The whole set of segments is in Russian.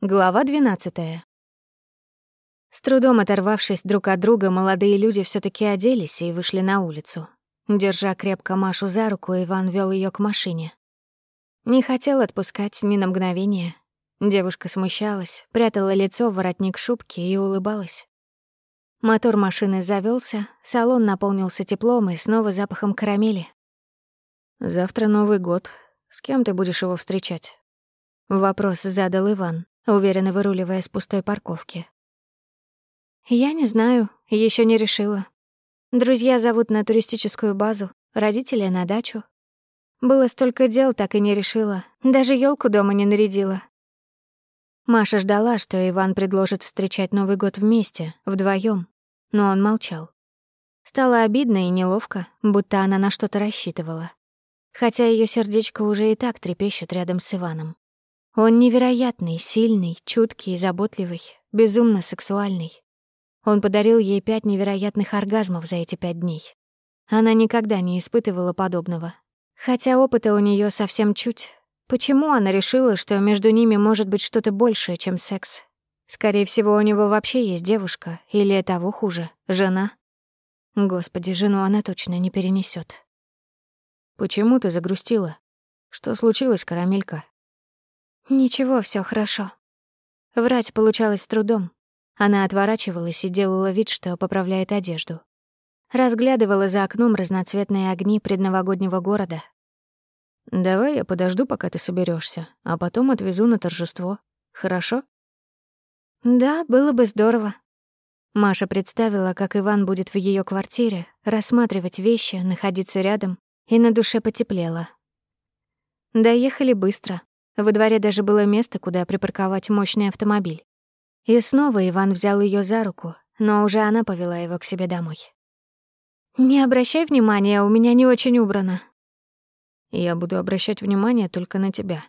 Глава 12. С трудом оторвавшись друг от друга, молодые люди все таки оделись и вышли на улицу. Держа крепко Машу за руку, Иван вел ее к машине. Не хотел отпускать ни на мгновение. Девушка смущалась, прятала лицо в воротник шубки и улыбалась. Мотор машины завелся, салон наполнился теплом и снова запахом карамели. «Завтра Новый год. С кем ты будешь его встречать?» Вопрос задал Иван уверенно выруливая с пустой парковки. «Я не знаю, еще не решила. Друзья зовут на туристическую базу, родители — на дачу. Было столько дел, так и не решила. Даже елку дома не нарядила». Маша ждала, что Иван предложит встречать Новый год вместе, вдвоем, но он молчал. Стало обидно и неловко, будто она на что-то рассчитывала. Хотя ее сердечко уже и так трепещет рядом с Иваном. Он невероятный, сильный, чуткий, заботливый, безумно сексуальный. Он подарил ей пять невероятных оргазмов за эти пять дней. Она никогда не испытывала подобного. Хотя опыта у нее совсем чуть. Почему она решила, что между ними может быть что-то большее, чем секс? Скорее всего, у него вообще есть девушка, или того хуже, жена. Господи, жену она точно не перенесет. «Почему ты загрустила? Что случилось, карамелька?» Ничего, все хорошо. Врать получалось с трудом. Она отворачивалась и делала вид, что поправляет одежду. Разглядывала за окном разноцветные огни предновогоднего города. «Давай я подожду, пока ты соберешься, а потом отвезу на торжество. Хорошо?» «Да, было бы здорово». Маша представила, как Иван будет в ее квартире, рассматривать вещи, находиться рядом, и на душе потеплело. Доехали быстро. Во дворе даже было место, куда припарковать мощный автомобиль. И снова Иван взял ее за руку, но уже она повела его к себе домой. «Не обращай внимания, у меня не очень убрано». «Я буду обращать внимание только на тебя».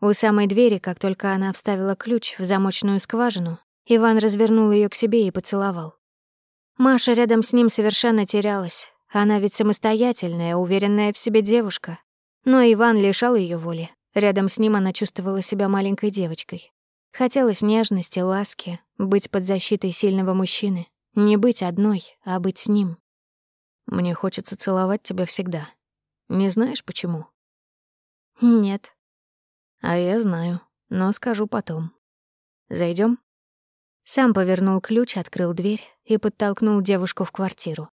У самой двери, как только она вставила ключ в замочную скважину, Иван развернул ее к себе и поцеловал. Маша рядом с ним совершенно терялась. Она ведь самостоятельная, уверенная в себе девушка. Но Иван лишал ее воли, Рядом с ним она чувствовала себя маленькой девочкой. Хотелось нежности, ласки, быть под защитой сильного мужчины. Не быть одной, а быть с ним. Мне хочется целовать тебя всегда. Не знаешь, почему? Нет. А я знаю, но скажу потом. Зайдем? Сам повернул ключ, открыл дверь и подтолкнул девушку в квартиру.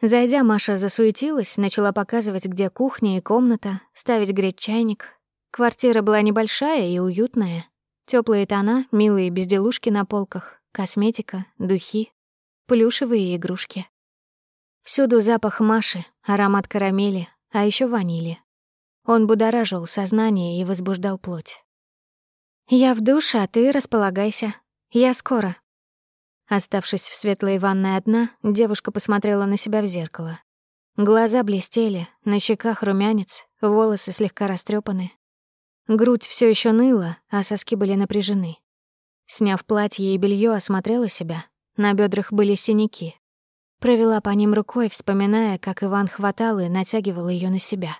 Зайдя, Маша засуетилась, начала показывать, где кухня и комната, ставить греть чайник, Квартира была небольшая и уютная. Теплые тона, милые безделушки на полках, косметика, духи, плюшевые игрушки. Всюду запах Маши, аромат карамели, а еще ванили. Он будоражил сознание и возбуждал плоть. «Я в душе, а ты располагайся. Я скоро». Оставшись в светлой ванной одна, девушка посмотрела на себя в зеркало. Глаза блестели, на щеках румянец, волосы слегка растрепаны, Грудь все еще ныла, а соски были напряжены. Сняв платье и белье, осмотрела себя. На бедрах были синяки. Провела по ним рукой, вспоминая, как Иван хватал и натягивал ее на себя.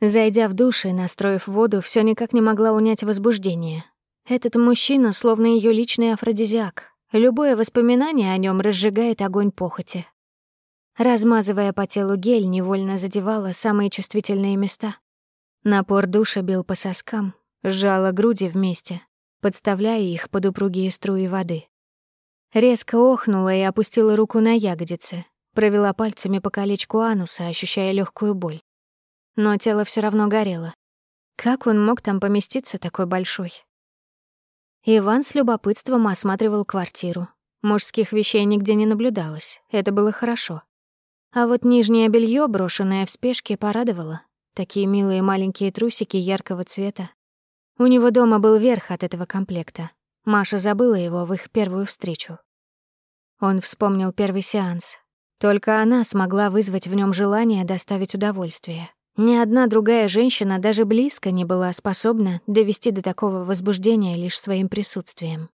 Зайдя в душ и настроив воду, все никак не могла унять возбуждение. Этот мужчина словно ее личный афродизиак. Любое воспоминание о нем разжигает огонь похоти. Размазывая по телу гель, невольно задевала самые чувствительные места. Напор душа бил по соскам, сжала груди вместе, подставляя их под упругие струи воды. Резко охнула и опустила руку на ягодицы, провела пальцами по колечку ануса, ощущая легкую боль. Но тело все равно горело. Как он мог там поместиться такой большой? Иван с любопытством осматривал квартиру. Мужских вещей нигде не наблюдалось, это было хорошо. А вот нижнее белье, брошенное в спешке, порадовало. Такие милые маленькие трусики яркого цвета. У него дома был верх от этого комплекта. Маша забыла его в их первую встречу. Он вспомнил первый сеанс. Только она смогла вызвать в нем желание доставить удовольствие. Ни одна другая женщина даже близко не была способна довести до такого возбуждения лишь своим присутствием.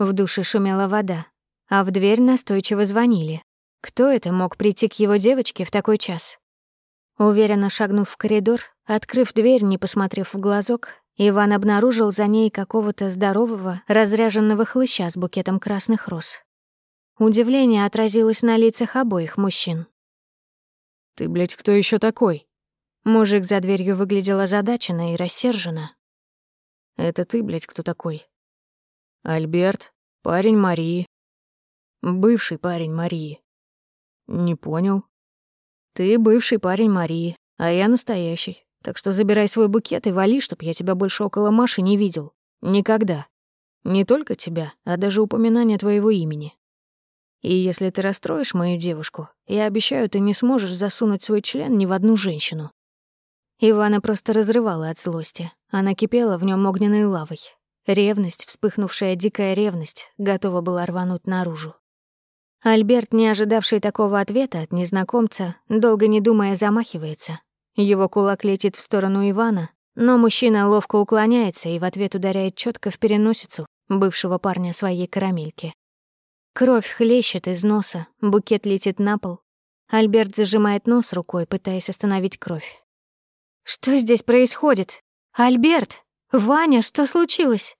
В душе шумела вода, а в дверь настойчиво звонили. Кто это мог прийти к его девочке в такой час? Уверенно шагнув в коридор, открыв дверь, не посмотрев в глазок, Иван обнаружил за ней какого-то здорового, разряженного хлыща с букетом красных роз. Удивление отразилось на лицах обоих мужчин. «Ты, блядь, кто еще такой?» Мужик за дверью выглядел озадаченно и рассерженно. «Это ты, блядь, кто такой?» «Альберт, парень Марии». «Бывший парень Марии». «Не понял». «Ты бывший парень Марии, а я настоящий. Так что забирай свой букет и вали, чтоб я тебя больше около Маши не видел. Никогда. Не только тебя, а даже упоминание твоего имени. И если ты расстроишь мою девушку, я обещаю, ты не сможешь засунуть свой член ни в одну женщину». Ивана просто разрывала от злости. Она кипела в нем огненной лавой. Ревность, вспыхнувшая дикая ревность, готова была рвануть наружу. Альберт, не ожидавший такого ответа от незнакомца, долго не думая замахивается. Его кулак летит в сторону Ивана, но мужчина ловко уклоняется и в ответ ударяет четко в переносицу бывшего парня своей карамельки. Кровь хлещет из носа, букет летит на пол. Альберт зажимает нос рукой, пытаясь остановить кровь. «Что здесь происходит? Альберт! Ваня, что случилось?»